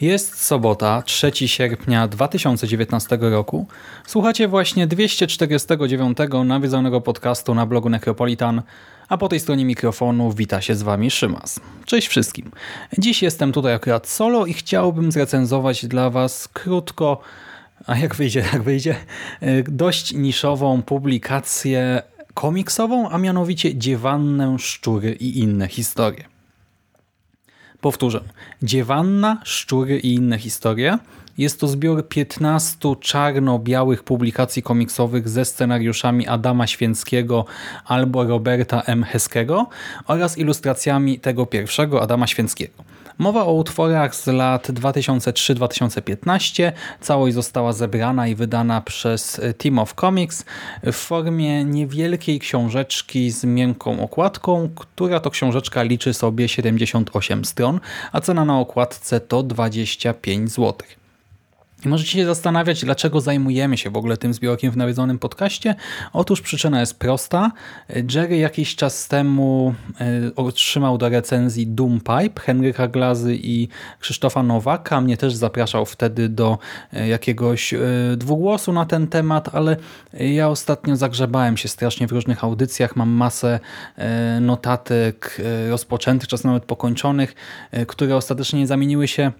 Jest sobota, 3 sierpnia 2019 roku. Słuchacie właśnie 249 nawiedzonego podcastu na blogu Necropolitan, a po tej stronie mikrofonu wita się z Wami Szymas. Cześć wszystkim. Dziś jestem tutaj akurat solo i chciałbym zrecenzować dla Was krótko, a jak wyjdzie, jak wyjdzie, dość niszową publikację komiksową, a mianowicie Dziewannę, Szczury i inne historie. Powtórzę. Dziewanna, Szczury i inne historie. Jest to zbiór 15 czarno-białych publikacji komiksowych ze scenariuszami Adama Święckiego albo Roberta M. Heskiego oraz ilustracjami tego pierwszego Adama Święckiego. Mowa o utworach z lat 2003-2015. Całość została zebrana i wydana przez Team of Comics w formie niewielkiej książeczki z miękką okładką, która to książeczka liczy sobie 78 stron, a cena na okładce to 25 złotych. I możecie się zastanawiać, dlaczego zajmujemy się w ogóle tym zbiorkiem w nawiedzonym podcaście. Otóż przyczyna jest prosta. Jerry jakiś czas temu e, otrzymał do recenzji Doom Pipe Henryka Glazy i Krzysztofa Nowaka. Mnie też zapraszał wtedy do e, jakiegoś e, dwugłosu na ten temat, ale ja ostatnio zagrzebałem się strasznie w różnych audycjach. Mam masę notatek rozpoczętych, czasem nawet pokończonych, które ostatecznie nie zamieniły się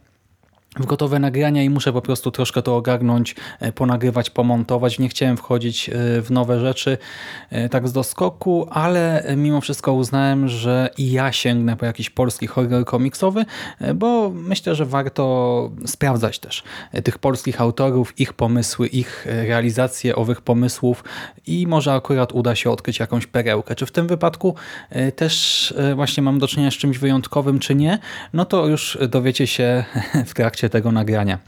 w gotowe nagrania i muszę po prostu troszkę to ogarnąć, e, ponagrywać, pomontować. Nie chciałem wchodzić e, w nowe rzeczy e, tak z doskoku, ale mimo wszystko uznałem, że i ja sięgnę po jakiś polski horror komiksowy, bo myślę, że warto sprawdzać też tych polskich autorów, ich pomysły, ich realizację owych pomysłów i może akurat uda się odkryć jakąś perełkę. Czy w tym wypadku też właśnie mam do czynienia z czymś wyjątkowym, czy nie? No to już dowiecie się w trakcie tego nagrania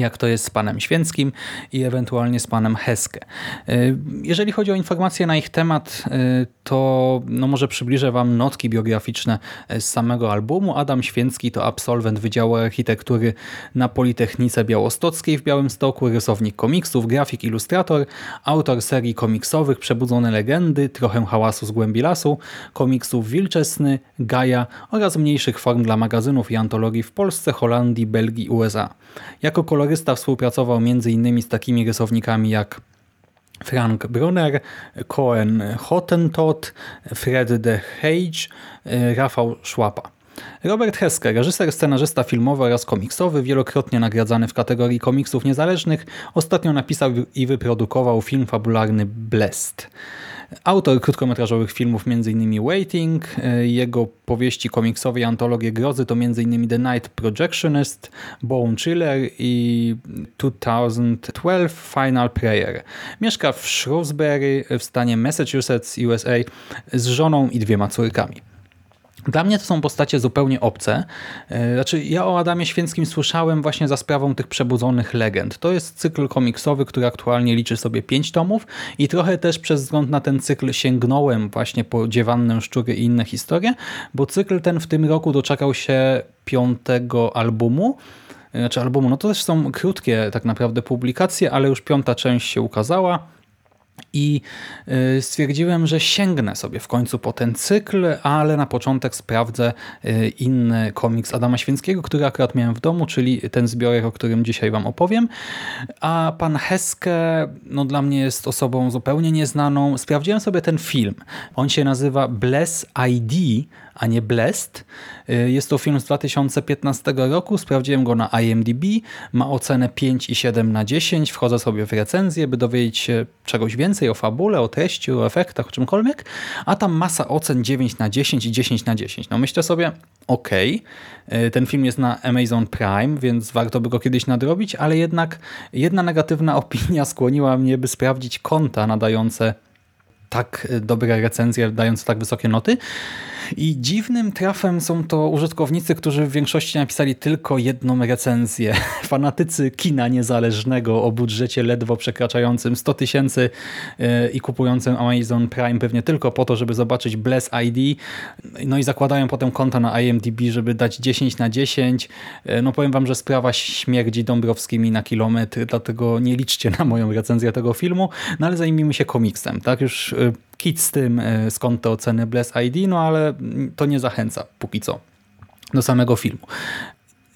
jak to jest z panem Święckim i ewentualnie z panem Heskę. Y, jeżeli chodzi o informacje na ich temat, y, to no może przybliżę wam notki biograficzne z samego albumu. Adam Święcki to absolwent Wydziału Architektury na Politechnice Białostockiej w Białymstoku, rysownik komiksów, grafik, ilustrator, autor serii komiksowych Przebudzone Legendy, Trochę Hałasu z Głębi Lasu, komiksów Wilczesny, Gaja oraz mniejszych form dla magazynów i antologii w Polsce, Holandii, Belgii USA. Jako kolorysta współpracował m.in. z takimi rysownikami jak Frank Brunner, Cohen Hottentot, Fred de Hage, Rafał Szłapa. Robert Heske, reżyser, scenarzysta filmowy oraz komiksowy, wielokrotnie nagradzany w kategorii komiksów niezależnych, ostatnio napisał i wyprodukował film fabularny Blessed. Autor krótkometrażowych filmów m.in. Waiting, e, jego powieści komiksowe i antologie grozy to m.in. The Night Projectionist, Bone Chiller i 2012 Final Prayer. Mieszka w Shrewsbury w stanie Massachusetts, USA z żoną i dwiema córkami. Dla mnie to są postacie zupełnie obce. E, znaczy, ja o Adamie Święckim słyszałem właśnie za sprawą tych przebudzonych legend. To jest cykl komiksowy, który aktualnie liczy sobie pięć tomów i trochę też przez wzgląd na ten cykl sięgnąłem właśnie po Dziewannę, Szczury i inne historie, bo cykl ten w tym roku doczekał się piątego albumu, e, znaczy albumu, no to też są krótkie tak naprawdę publikacje, ale już piąta część się ukazała i y, stwierdziłem, że sięgnę sobie w końcu po ten cykl, ale na początek sprawdzę y, inny komiks Adama Święckiego, który akurat miałem w domu, czyli ten zbiorek, o którym dzisiaj wam opowiem. A pan Heske no dla mnie jest osobą zupełnie nieznaną. Sprawdziłem sobie ten film. On się nazywa Bless ID a nie Blessed. Y, jest to film z 2015 roku, sprawdziłem go na IMDb, ma ocenę 5,7 na 10, wchodzę sobie w recenzję, by dowiedzieć się czegoś więcej o fabule, o treści, o efektach, o czymkolwiek, a tam masa ocen 9 na 10 i 10 na 10. No myślę sobie, okej, okay, ten film jest na Amazon Prime, więc warto by go kiedyś nadrobić, ale jednak jedna negatywna opinia skłoniła mnie, by sprawdzić konta nadające tak dobre recenzje, dające tak wysokie noty. I dziwnym trafem są to użytkownicy, którzy w większości napisali tylko jedną recenzję. Fanatycy kina niezależnego o budżecie ledwo przekraczającym 100 tysięcy e, i kupującym Amazon Prime pewnie tylko po to, żeby zobaczyć Bless ID. No i zakładają potem konta na IMDb, żeby dać 10 na 10. E, no powiem wam, że sprawa śmierdzi Dąbrowskimi na kilometr, dlatego nie liczcie na moją recenzję tego filmu, no ale zajmijmy się komiksem. Tak już kit z tym, e, skąd te oceny Bless ID, no ale to nie zachęca póki co do samego filmu.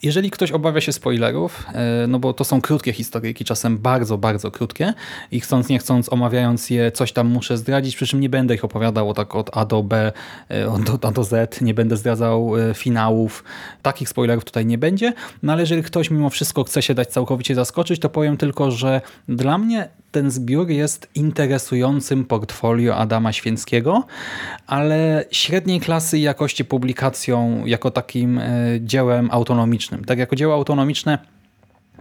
Jeżeli ktoś obawia się spoilerów, e, no bo to są krótkie historyjki, czasem bardzo, bardzo krótkie i chcąc nie chcąc, omawiając je, coś tam muszę zdradzić, przy czym nie będę ich opowiadał tak od A do B, e, od A do Z, nie będę zdradzał finałów. Takich spoilerów tutaj nie będzie, no ale jeżeli ktoś mimo wszystko chce się dać całkowicie zaskoczyć, to powiem tylko, że dla mnie ten zbiór jest interesującym portfolio Adama Święckiego, ale średniej klasy i jakości publikacją jako takim e, dziełem autonomicznym. Tak jako dzieło autonomiczne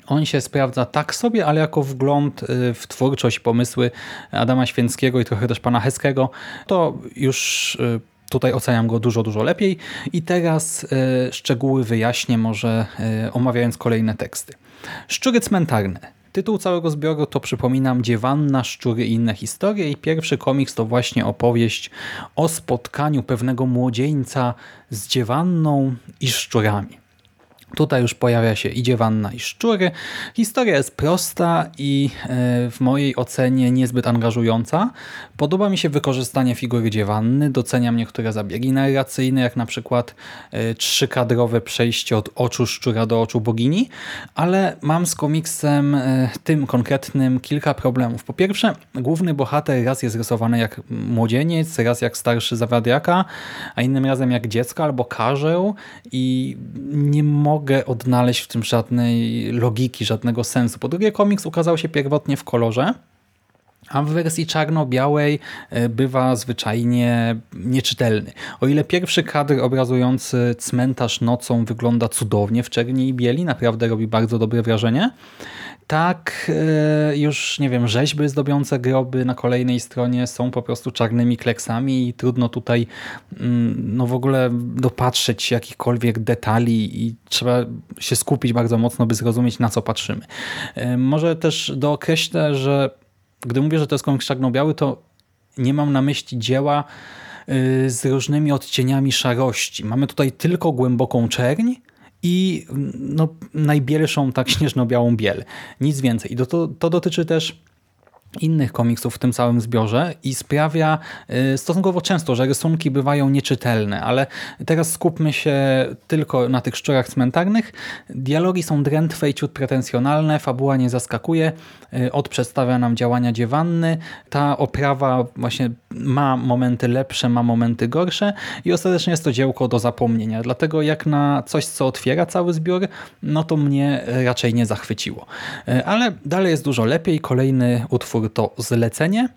on się sprawdza tak sobie, ale jako wgląd e, w twórczość, pomysły Adama Święckiego i trochę też pana Heskiego, to już e, tutaj oceniam go dużo, dużo lepiej. I teraz szczegóły wyjaśnię może omawiając kolejne teksty. Szczury cmentarne Tytuł całego zbioru to przypominam Dziewanna, Szczury i inne historie i pierwszy komiks to właśnie opowieść o spotkaniu pewnego młodzieńca z dziewanną i szczurami. Tutaj już pojawia się idzie wanna i szczury. Historia jest prosta i e, w mojej ocenie niezbyt angażująca. Podoba mi się wykorzystanie figury dziewanny, doceniam niektóre zabiegi narracyjne, jak na przykład e, trzykadrowe przejście od oczu szczura do oczu bogini, ale mam z komiksem e, tym konkretnym kilka problemów. Po pierwsze, główny bohater raz jest rysowany jak młodzieniec, raz jak starszy zawadiaka, a innym razem jak dziecko albo karzeł i nie mogę mogę odnaleźć w tym żadnej logiki, żadnego sensu. Po drugie, komiks ukazał się pierwotnie w kolorze, a w wersji czarno-białej e, bywa zwyczajnie nieczytelny. O ile pierwszy kadr obrazujący cmentarz nocą wygląda cudownie w czerni i bieli, naprawdę robi bardzo dobre wrażenie, tak e, już, nie wiem, rzeźby zdobiące groby na kolejnej stronie są po prostu czarnymi kleksami i trudno tutaj mm, no w ogóle dopatrzeć jakichkolwiek detali i trzeba się skupić bardzo mocno, by zrozumieć na co patrzymy. E, może też dookreślę, że gdy mówię, że to jest komiks czarno-biały, to nie mam na myśli dzieła e, z różnymi odcieniami szarości. Mamy tutaj tylko głęboką czerń, i no, najbielszą tak śnieżno-białą biel. Nic więcej. I to, to, dotyczy też innych komiksów w tym całym zbiorze i sprawia y, stosunkowo często, że rysunki bywają nieczytelne, ale teraz skupmy się tylko na tych szczurach cmentarnych. Dialogi są drętwe i ciut pretensjonalne, fabuła nie zaskakuje, y, od przedstawia nam działania dziewanny, ta oprawa właśnie ma momenty lepsze, ma momenty gorsze i ostatecznie jest to dziełko do zapomnienia, dlatego jak na coś, co otwiera cały zbiór, no to mnie raczej nie zachwyciło. Y, ale dalej jest dużo lepiej, kolejny utwór to zlecenie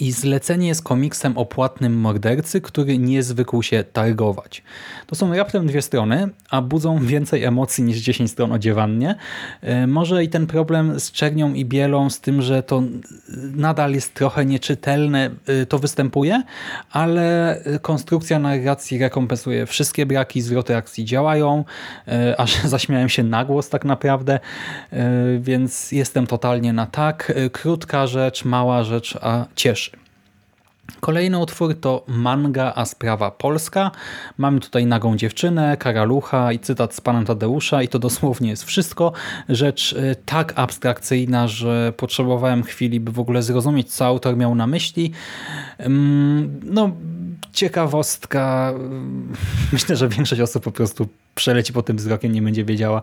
i zlecenie jest komiksem o płatnym mordercy, który nie zwykł się targować. To są raptem dwie strony, a budzą więcej emocji niż 10 stron o dziewannie. E, może i ten problem z czernią i bielą, z tym, że to nadal jest trochę nieczytelne, e, to występuje, ale konstrukcja narracji rekompensuje wszystkie braki, zwroty akcji działają, e, aż zaśmiałem się na głos tak naprawdę, więc jestem totalnie na tak. Krótka rzecz, mała rzecz, a cieszy. Kolejny utwór to manga, a sprawa polska. Mamy tutaj nagą dziewczynę, karalucha i cytat z panem Tadeusza i to dosłownie jest wszystko. Rzecz y, tak abstrakcyjna, że potrzebowałem chwili, by w ogóle zrozumieć, co autor miał na myśli. No, ciekawostka. Myślę, że większość osób po prostu przeleci po tym wzrokiem, nie będzie wiedziała,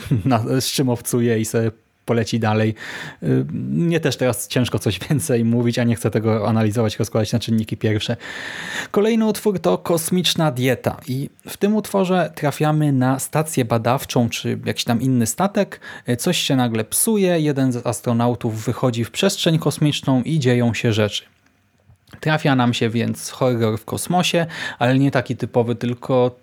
z czym owcuje i sobie poleci dalej. Y, mnie też teraz ciężko coś więcej mówić, a nie chcę tego analizować, rozkładać na czynniki pierwsze. Kolejny utwór to Kosmiczna Dieta i w tym utworze trafiamy na stację badawczą, czy jakiś tam inny statek. Coś się nagle psuje, jeden z astronautów wychodzi w przestrzeń kosmiczną i dzieją się rzeczy. Trafia nam się więc horror w kosmosie, ale nie taki typowy, tylko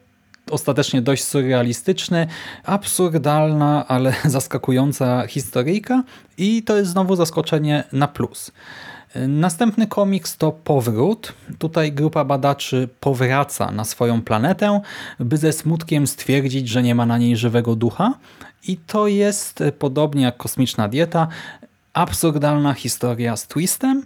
ostatecznie dość surrealistyczny, absurdalna, ale zaskakująca historyjka i to jest znowu zaskoczenie na plus. Następny komiks to Powrót. Tutaj grupa badaczy powraca na swoją planetę, by ze smutkiem stwierdzić, że nie ma na niej żywego ducha. I to jest, podobnie jak Kosmiczna Dieta, absurdalna historia z twistem,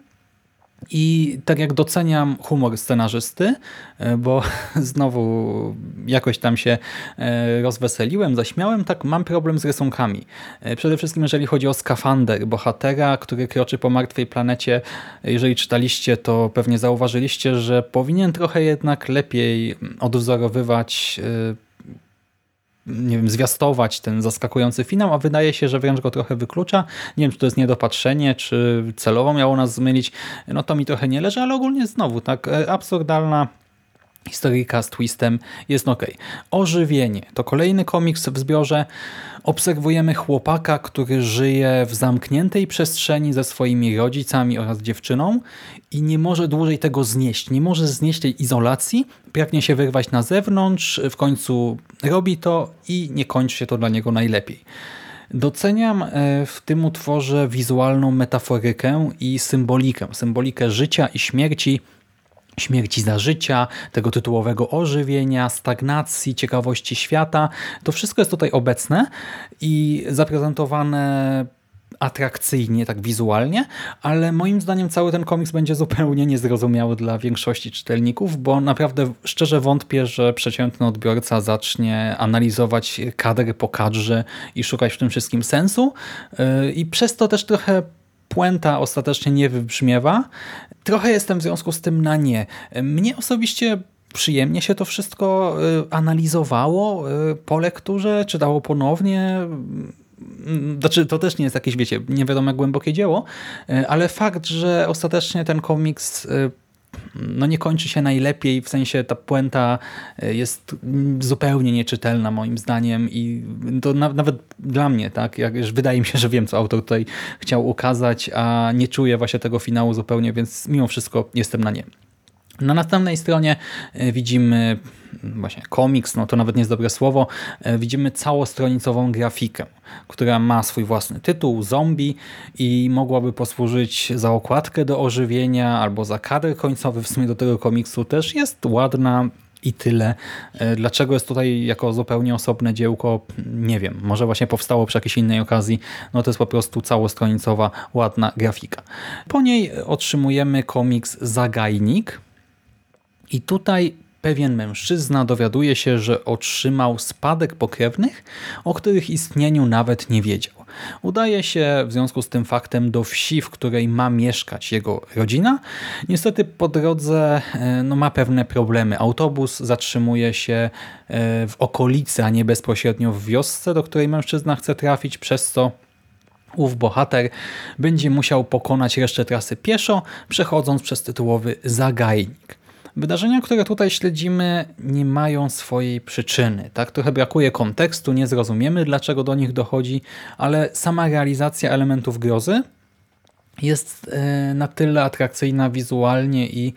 i tak jak doceniam humor scenarzysty, e, bo znowu jakoś tam się e, rozweseliłem, zaśmiałem, tak mam problem z rysunkami. E, przede wszystkim jeżeli chodzi o skafander bohatera, który kroczy po martwej planecie. Jeżeli czytaliście, to pewnie zauważyliście, że powinien trochę jednak lepiej odwzorowywać nie wiem, zwiastować ten zaskakujący finał, a wydaje się, że wręcz go trochę wyklucza. Nie wiem, czy to jest niedopatrzenie, czy celowo miało nas zmylić. No to mi trochę nie leży, ale ogólnie znowu, tak, e, absurdalna historyjka z twistem jest ok. Ożywienie to kolejny komiks w zbiorze. Obserwujemy chłopaka, który żyje w zamkniętej przestrzeni ze swoimi rodzicami oraz dziewczyną i nie może dłużej tego znieść. Nie może znieść tej izolacji, pragnie się wyrwać na zewnątrz, w końcu robi to i nie kończy się to dla niego najlepiej. Doceniam e, w tym utworze wizualną metaforykę i symbolikę. Symbolikę życia i śmierci, śmierci za życia, tego tytułowego ożywienia, stagnacji, ciekawości świata. To wszystko jest tutaj obecne i zaprezentowane atrakcyjnie, tak wizualnie, ale moim zdaniem cały ten komiks będzie zupełnie niezrozumiały dla większości czytelników, bo naprawdę szczerze wątpię, że przeciętny odbiorca zacznie analizować kadry po kadrze i szukać w tym wszystkim sensu yy, i przez to też trochę puenta ostatecznie nie wybrzmiewa. Trochę jestem w związku z tym na nie. Mnie osobiście przyjemnie się to wszystko y, analizowało y, po lekturze, czytało ponownie. Znaczy, to też nie jest jakieś, wiecie, nie wiadomo jak głębokie dzieło, y, ale fakt, że ostatecznie ten komiks no nie kończy się najlepiej, w sensie ta puenta jest zupełnie nieczytelna moim zdaniem i to na, nawet dla mnie, tak, jak, wydaje mi się, że wiem, co autor tutaj chciał ukazać, a nie czuję właśnie tego finału zupełnie, więc mimo wszystko jestem na nie. Na następnej stronie e, widzimy właśnie komiks, no to nawet nie jest dobre słowo, e, widzimy całostronicową grafikę, która ma swój własny tytuł, zombie i mogłaby posłużyć za okładkę do ożywienia albo za kadr końcowy w sumie do tego komiksu też jest ładna, i tyle. E, dlaczego jest tutaj jako zupełnie osobne dziełko? Nie wiem. Może właśnie powstało przy jakiejś innej okazji. No to jest po prostu całostronicowa, ładna grafika. Po niej otrzymujemy komiks Zagajnik, i tutaj pewien mężczyzna dowiaduje się, że otrzymał spadek pokrewnych, o których istnieniu nawet nie wiedział. Udaje się w związku z tym faktem do wsi, w której ma mieszkać jego rodzina. Niestety po drodze e, no, ma pewne problemy. Autobus zatrzymuje się e, w okolicy, a nie bezpośrednio w wiosce, do której mężczyzna chce trafić, przez co ów bohater będzie musiał pokonać resztę trasy pieszo, przechodząc przez tytułowy zagajnik. Wydarzenia, które tutaj śledzimy, nie mają swojej przyczyny. Tak Trochę brakuje kontekstu, nie zrozumiemy, dlaczego do nich dochodzi, ale sama realizacja elementów grozy jest e, na tyle atrakcyjna wizualnie i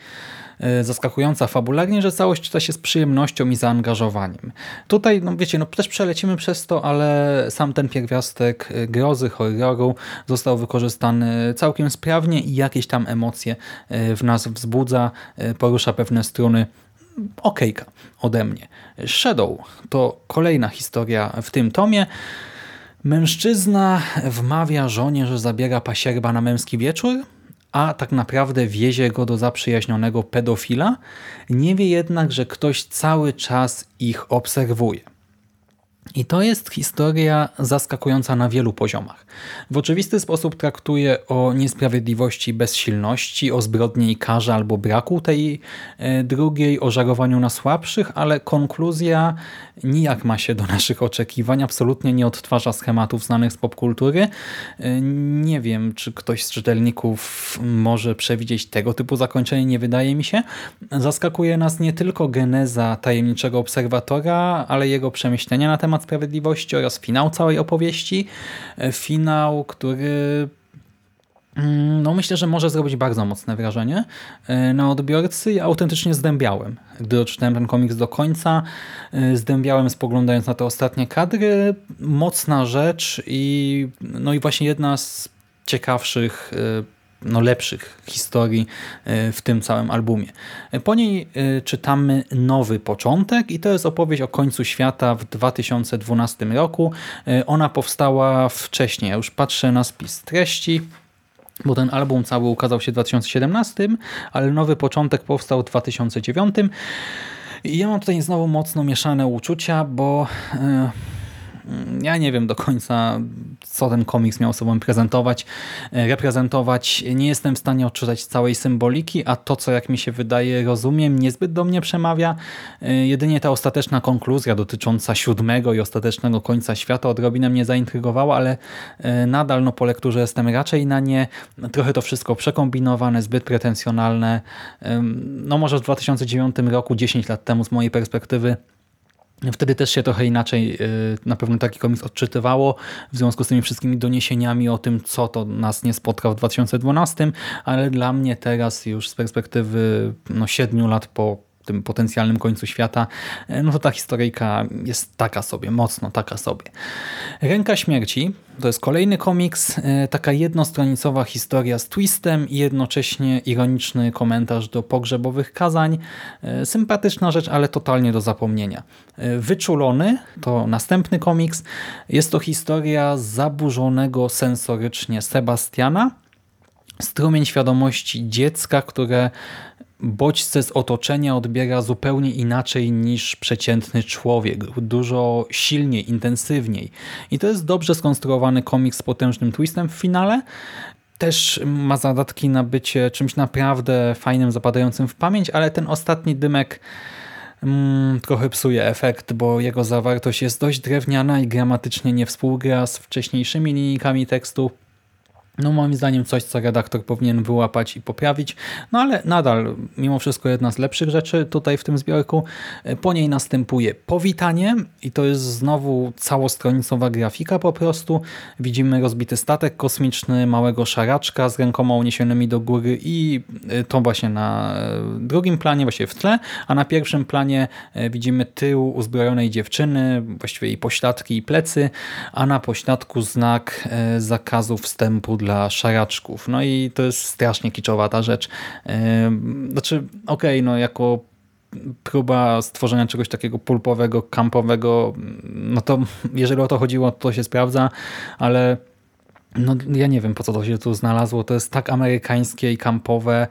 zaskakująca fabularnie, że całość czyta się z przyjemnością i zaangażowaniem. Tutaj, no wiecie, no też przelecimy przez to, ale sam ten pierwiastek e, grozy, horroru został wykorzystany całkiem sprawnie i jakieś tam emocje e, w nas wzbudza, porusza pewne struny okejka ode mnie. Shadow to kolejna historia w tym tomie. Mężczyzna wmawia żonie, że zabiera pasierba na męski wieczór, a tak naprawdę wiezie go do zaprzyjaźnionego pedofila, nie wie jednak, że ktoś cały czas ich obserwuje. I to jest historia zaskakująca na wielu poziomach. W oczywisty sposób traktuje o niesprawiedliwości bezsilności, o zbrodni i karze albo braku tej e, drugiej, o żarowaniu na słabszych, ale konkluzja nijak ma się do naszych oczekiwań, absolutnie nie odtwarza schematów znanych z popkultury. E, nie wiem, czy ktoś z czytelników może przewidzieć tego typu zakończenie, nie wydaje mi się. Zaskakuje nas nie tylko geneza tajemniczego obserwatora, ale jego przemyślenia na temat sprawiedliwości oraz finał całej opowieści. E, finał, który mm, no myślę, że może zrobić bardzo mocne wrażenie e, na odbiorcy. Ja autentycznie zdębiałem, gdy odczytałem ten komiks do końca. E, zdębiałem spoglądając na te ostatnie kadry. Mocna rzecz i no i właśnie jedna z ciekawszych no, lepszych historii e, w tym całym albumie. Po niej e, czytamy nowy początek i to jest opowieść o końcu świata w 2012 roku. E, ona powstała wcześniej, ja już patrzę na spis treści, bo ten album cały ukazał się w 2017, ale nowy początek powstał w 2009. I ja mam tutaj znowu mocno mieszane uczucia, bo ja nie wiem do końca, co ten komiks miał sobą prezentować, e, reprezentować. Nie jestem w stanie odczytać całej symboliki, a to, co jak mi się wydaje, rozumiem, niezbyt do mnie przemawia. E, jedynie ta ostateczna konkluzja dotycząca siódmego i ostatecznego końca świata odrobinę mnie zaintrygowała, ale e, nadal no, po lekturze jestem raczej na nie. Trochę to wszystko przekombinowane, zbyt pretensjonalne. No może w 2009 roku, 10 lat temu z mojej perspektywy, Wtedy też się trochę inaczej y, na pewno taki komiks odczytywało w związku z tymi wszystkimi doniesieniami o tym, co to nas nie spotka w 2012, ale dla mnie teraz już z perspektywy no, 7 lat po tym potencjalnym końcu świata, e, no to ta historyjka jest taka sobie, mocno taka sobie. Ręka Śmierci to jest kolejny komiks, e, taka jednostronicowa historia z twistem i jednocześnie ironiczny komentarz do pogrzebowych kazań. E, sympatyczna rzecz, ale totalnie do zapomnienia. Wyczulony to następny komiks. Jest to historia zaburzonego sensorycznie Sebastiana, strumień świadomości dziecka, które bodźce z otoczenia odbiera zupełnie inaczej niż przeciętny człowiek. Dużo silniej, intensywniej. I to jest dobrze skonstruowany komiks z potężnym twistem w finale. Też ma zadatki na bycie czymś naprawdę fajnym, zapadającym w pamięć, ale ten ostatni dymek mm, trochę psuje efekt, bo jego zawartość jest dość drewniana i gramatycznie nie współgra z wcześniejszymi linijkami tekstu no moim zdaniem coś, co redaktor powinien wyłapać i poprawić, no ale nadal mimo wszystko jedna z lepszych rzeczy tutaj w tym zbiorku. Po niej następuje powitanie i to jest znowu całostronicowa grafika po prostu. Widzimy rozbity statek kosmiczny, małego szaraczka z rękoma uniesionymi do góry i y, to właśnie na y, drugim planie, właśnie w tle, a na pierwszym planie y, widzimy tył uzbrojonej dziewczyny, właściwie jej pośladki i plecy, a na pośladku znak zakazu wstępu dla szaraczków. No i to jest strasznie kiczowa ta rzecz. Znaczy, okej, okay, no jako próba stworzenia czegoś takiego pulpowego, kampowego, no to jeżeli o to chodziło, to się sprawdza, ale no ja nie wiem po co to się tu znalazło. To jest tak amerykańskie i kampowe,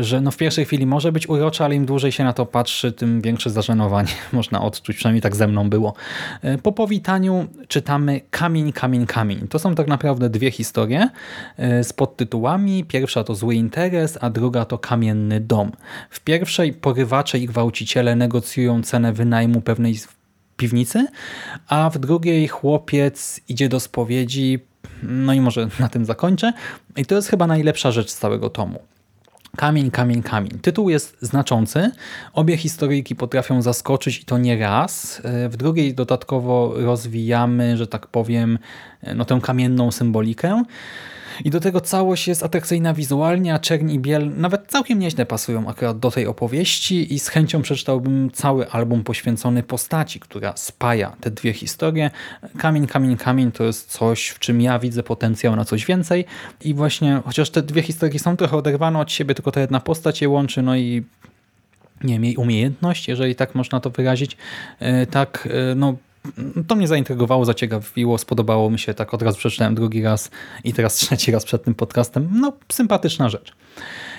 że no w pierwszej chwili może być urocze, ale im dłużej się na to patrzy, tym większe zażenowanie można odczuć, przynajmniej tak ze mną było. E, po powitaniu czytamy Kamień, Kamień, Kamień. To są tak naprawdę dwie historie e, z podtytułami. Pierwsza to Zły Interes, a druga to Kamienny Dom. W pierwszej porywacze i gwałciciele negocjują cenę wynajmu pewnej piwnicy, a w drugiej chłopiec idzie do spowiedzi, no i może na tym zakończę. I to jest chyba najlepsza rzecz z całego tomu. Kamień, kamień, kamień. Tytuł jest znaczący. Obie historyjki potrafią zaskoczyć i to nie raz. W drugiej dodatkowo rozwijamy, że tak powiem, no, tę kamienną symbolikę. I do tego całość jest atrakcyjna wizualnie, a czerń i biel nawet całkiem nieźle pasują akurat do tej opowieści i z chęcią przeczytałbym cały album poświęcony postaci, która spaja te dwie historie. Kamień, kamień, kamień to jest coś, w czym ja widzę potencjał na coś więcej i właśnie, chociaż te dwie historie są trochę oderwane od siebie, tylko ta jedna postać je łączy, no i nie wiem, jej umiejętność, jeżeli tak można to wyrazić, e, tak, e, no to mnie zaintrygowało, zaciekawiło, spodobało mi się, tak od razu przeczytałem drugi raz i teraz trzeci raz przed tym podcastem. No, sympatyczna rzecz.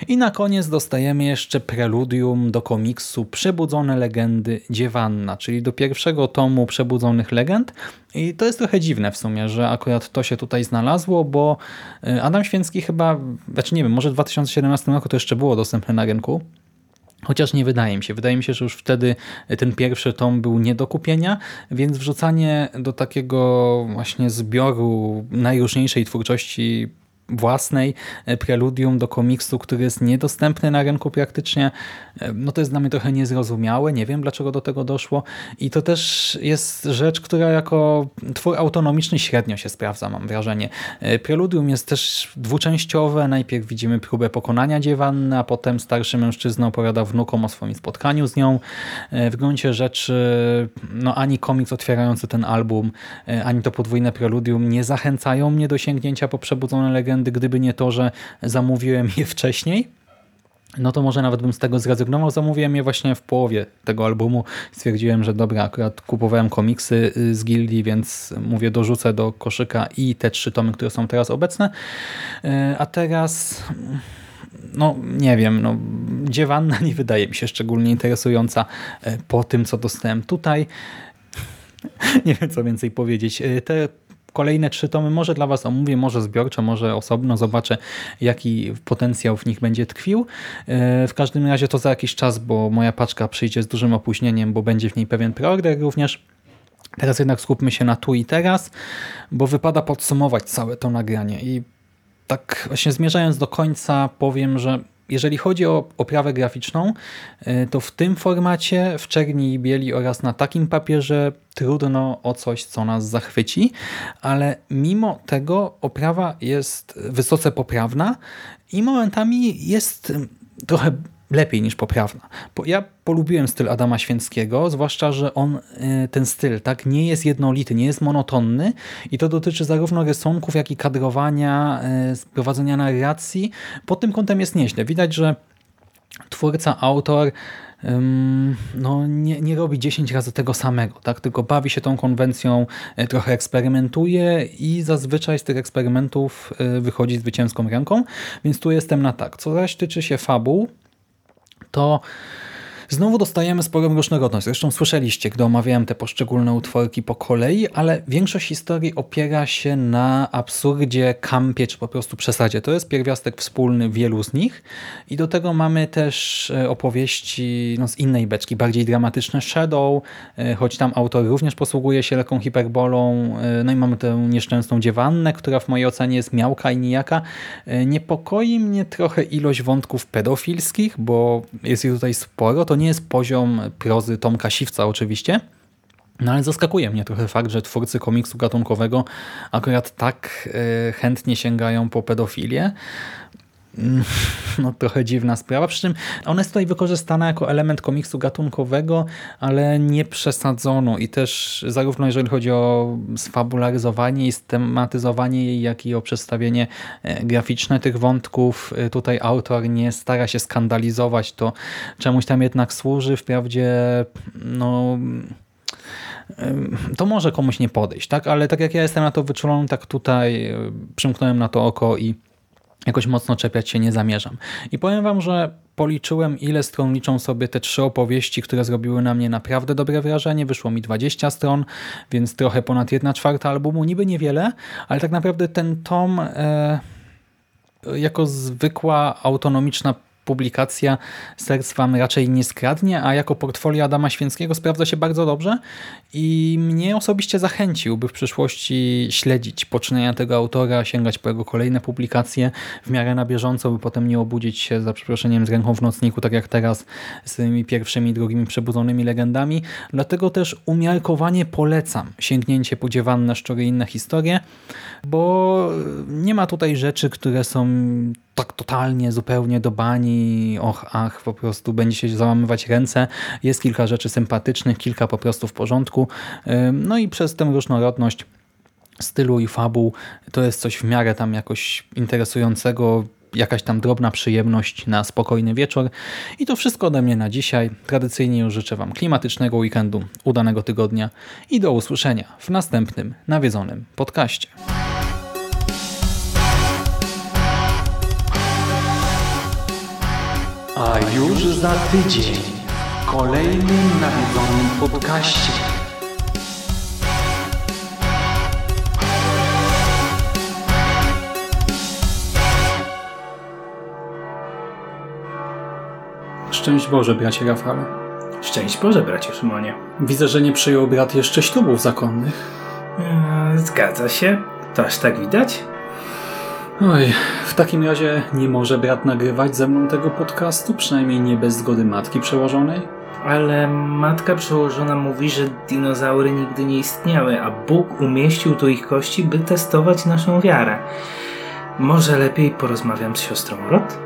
I na koniec dostajemy jeszcze preludium do komiksu Przebudzone Legendy Dziewanna, czyli do pierwszego tomu Przebudzonych Legend. I to jest trochę dziwne w sumie, że akurat to się tutaj znalazło, bo y, Adam Święcki chyba, znaczy nie wiem, może w 2017 roku to jeszcze było dostępne na rynku, Chociaż nie wydaje mi się. Wydaje mi się, że już wtedy ten pierwszy tom był nie do kupienia, więc wrzucanie do takiego właśnie zbioru najróżniejszej twórczości własnej, e, preludium do komiksu, który jest niedostępny na rynku praktycznie, e, no to jest dla mnie trochę niezrozumiałe. Nie wiem, dlaczego do tego doszło. I to też jest rzecz, która jako twór autonomiczny średnio się sprawdza, mam wrażenie. E, preludium jest też dwuczęściowe. Najpierw widzimy próbę pokonania dziewanny, a potem starszy mężczyzna opowiada wnukom o swoim spotkaniu z nią. W gruncie rzeczy no ani komiks otwierający ten album, ani to podwójne preludium nie zachęcają mnie do sięgnięcia po przebudzone legendy błędy, gdyby nie to, że zamówiłem je wcześniej. No to może nawet bym z tego zrezygnował. Zamówiłem je właśnie w połowie tego albumu. Stwierdziłem, że dobra, akurat kupowałem komiksy y, z gildii, więc mówię, dorzucę do koszyka i te trzy tomy, które są teraz obecne. Y, a teraz no nie wiem, no dziewanna nie wydaje mi się szczególnie interesująca y, po tym, co dostałem tutaj. Nie wiem, co więcej powiedzieć. Te kolejne trzy tomy może dla Was omówię, może zbiorczo, może osobno, zobaczę jaki potencjał w nich będzie tkwił. E, w każdym razie to za jakiś czas, bo moja paczka przyjdzie z dużym opóźnieniem, bo będzie w niej pewien preorder również. Teraz jednak skupmy się na tu i teraz, bo wypada podsumować całe to nagranie i tak właśnie zmierzając do końca powiem, że jeżeli chodzi o oprawę graficzną, y, to w tym formacie, w czerni i bieli oraz na takim papierze trudno o coś, co nas zachwyci, ale mimo tego oprawa jest wysoce poprawna i momentami jest trochę lepiej niż poprawna. Ja polubiłem styl Adama Święckiego, zwłaszcza, że on, y, ten styl, tak, nie jest jednolity, nie jest monotonny i to dotyczy zarówno rysunków, jak i kadrowania, y, prowadzenia narracji. Pod tym kątem jest nieźle. Widać, że twórca, autor no, nie, nie robi 10 razy tego samego, tak? tylko bawi się tą konwencją, y, trochę eksperymentuje i zazwyczaj z tych eksperymentów wychodzi zwycięską ręką, więc tu jestem na tak. Co zaś tyczy się fabuł, to Znowu dostajemy sporą różnorodność. Zresztą słyszeliście, gdy omawiałem te poszczególne utworki po kolei, ale większość historii opiera się na absurdzie, kampie czy po prostu przesadzie. To jest pierwiastek wspólny wielu z nich i do tego mamy też e, opowieści no, z innej beczki, bardziej dramatyczne Shadow, e, choć tam autor również posługuje się lekką hiperbolą. E, no i mamy tę nieszczęsną dziewannę, która w mojej ocenie jest miałka i nijaka. Niepokoi mnie trochę ilość wątków pedofilskich, bo jest ich tutaj sporo. To nie jest poziom prozy Tomka Siwca oczywiście, no ale zaskakuje mnie trochę fakt, że twórcy komiksu gatunkowego akurat tak e, chętnie sięgają po pedofilię. No trochę dziwna sprawa, przy czym ona jest tutaj wykorzystana jako element komiksu gatunkowego, ale nie przesadzono. I też zarówno jeżeli chodzi o sfabularyzowanie i stematyzowanie jej, jak i o przedstawienie e, graficzne tych wątków, e, tutaj autor nie stara się skandalizować, to czemuś tam jednak służy, wprawdzie no to może komuś nie podejść, tak? ale tak jak ja jestem na to wyczulony, tak tutaj e, przymknąłem na to oko i jakoś mocno czepiać się nie zamierzam. I powiem wam, że policzyłem ile stron liczą sobie te trzy opowieści, które zrobiły na mnie naprawdę dobre wrażenie. Wyszło mi 20 stron, więc trochę ponad 1 czwarta albumu. Niby niewiele, ale tak naprawdę ten tom e, jako zwykła autonomiczna publikacja serc wam raczej nie skradnie, a jako portfolio Adama Święckiego sprawdza się bardzo dobrze i mnie osobiście zachęcił, by w przyszłości śledzić poczynania tego autora, sięgać po jego kolejne publikacje w miarę na bieżąco, by potem nie obudzić się za przeproszeniem z ręką w nocniku, tak jak teraz z tymi pierwszymi, drugimi przebudzonymi legendami. Dlatego też umiarkowanie polecam sięgnięcie po dziewanne szczury i inne historie, bo nie ma tutaj rzeczy, które są tak totalnie, zupełnie do bani, och, ach, po prostu będzie się załamywać ręce. Jest kilka rzeczy sympatycznych, kilka po prostu w porządku. No i przez tę różnorodność stylu i fabuł to jest coś w miarę tam jakoś interesującego, jakaś tam drobna przyjemność na spokojny wieczór. I to wszystko ode mnie na dzisiaj. Tradycyjnie już życzę Wam klimatycznego weekendu, udanego tygodnia i do usłyszenia w następnym nawiedzonym podcaście. A już za tydzień w kolejnym nawiedzonym podcaście. Szczęść Boże, bracie Rafale. Szczęść Boże, bracie Szymonie. Widzę, że nie przyjął brat jeszcze ślubów zakonnych. Eee, Zgadza się. To aż tak widać? Oj, w takim razie nie może brat nagrywać ze mną tego podcastu, przynajmniej nie bez zgody matki przełożonej? Ale matka przełożona mówi, że dinozaury nigdy nie istniały, a Bóg umieścił tu ich kości, by testować naszą wiarę. Może lepiej porozmawiam z siostrą Rot?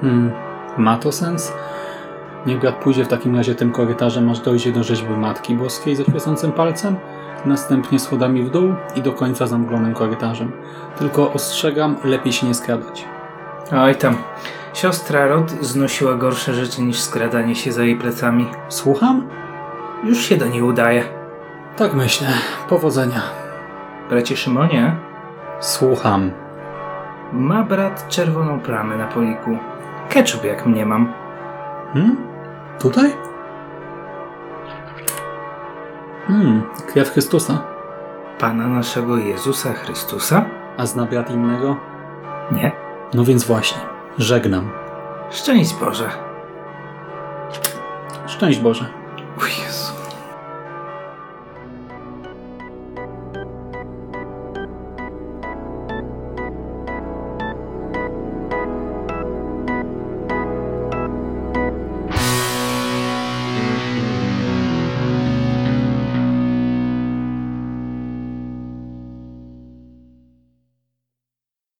Hmm, ma to sens? Niech brat pójdzie w takim razie tym korytarzem, aż dojdzie do rzeźby Matki Boskiej ze świecącym palcem, następnie schodami w dół i do końca zamglonym korytarzem. Tylko ostrzegam, lepiej się nie skradać. Oj tam. Siostra Rot znosiła gorsze rzeczy niż skradanie się za jej plecami. Słucham? Już się do niej udaje. Tak myślę. Powodzenia. Bracie Szymonie, Słucham. ma brat czerwoną plamę na poliku. Ketchup jak mnie mam. Hmm? Tutaj? Hmm, krew Chrystusa. Pana naszego Jezusa Chrystusa? A zna brat innego? Nie. No więc właśnie. Żegnam. Szczęść Boże. Szczęść Boże.